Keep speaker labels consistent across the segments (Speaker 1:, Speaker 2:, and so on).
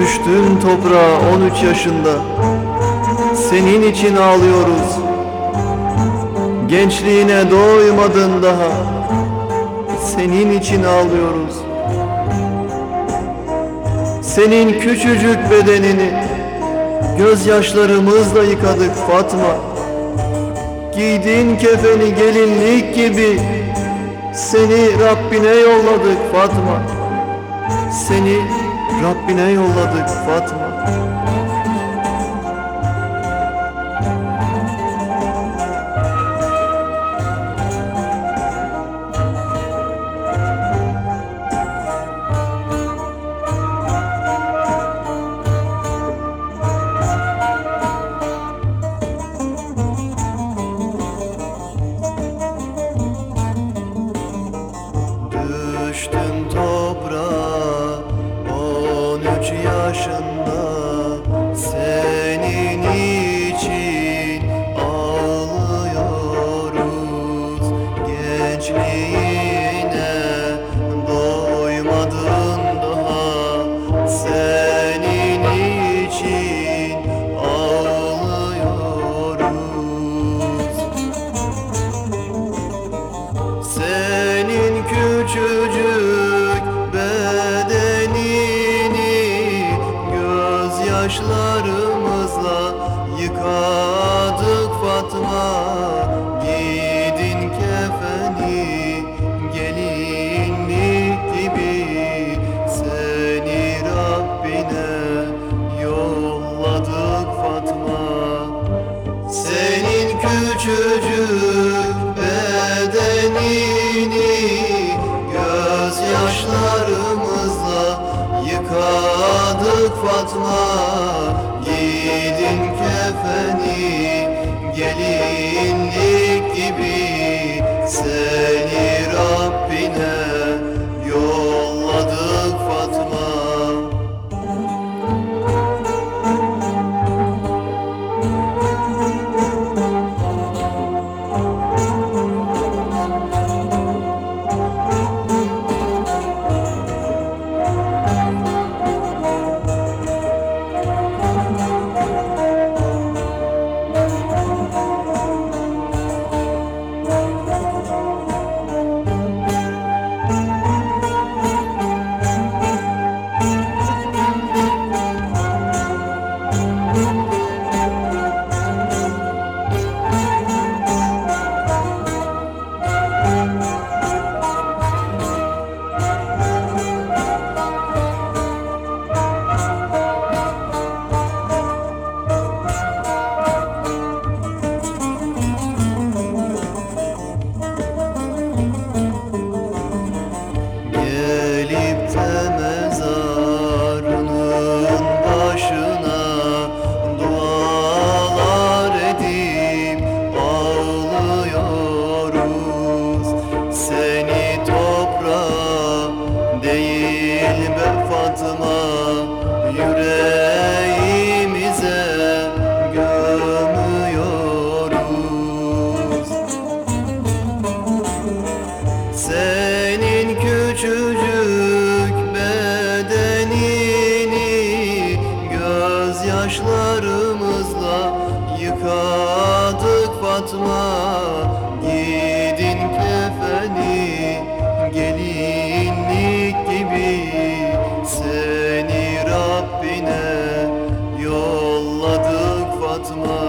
Speaker 1: Düştün toprağa 13 yaşında Senin için ağlıyoruz. Gençliğine doymadın daha. Senin için ağlıyoruz. Senin küçücük bedenini Gözyaşlarımızla yıkadık Fatma. Giydin kefeni gelinlik gibi. Seni Rabbine yolladık Fatma. Seni Rabbine yolladık Fatma 13 gözyaşlarımızla yıkadık Fatma. Giydin kefeni gelinlik gibi. Seni Rabbine yolladık Fatma. Senin küçücük bedenini gözyaşlarımızla yıkadık Fatma Giydin kefeni gelinlik yıkadık Fatma Giydin kefeni gelinlik gibi. Seni Rabbine yolladık Fatma.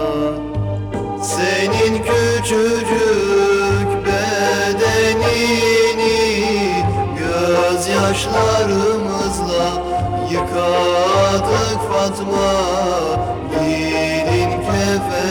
Speaker 1: Senin küçücük bedenini gözyaşlarımızla yıkadık Fatma. Giydin kefeni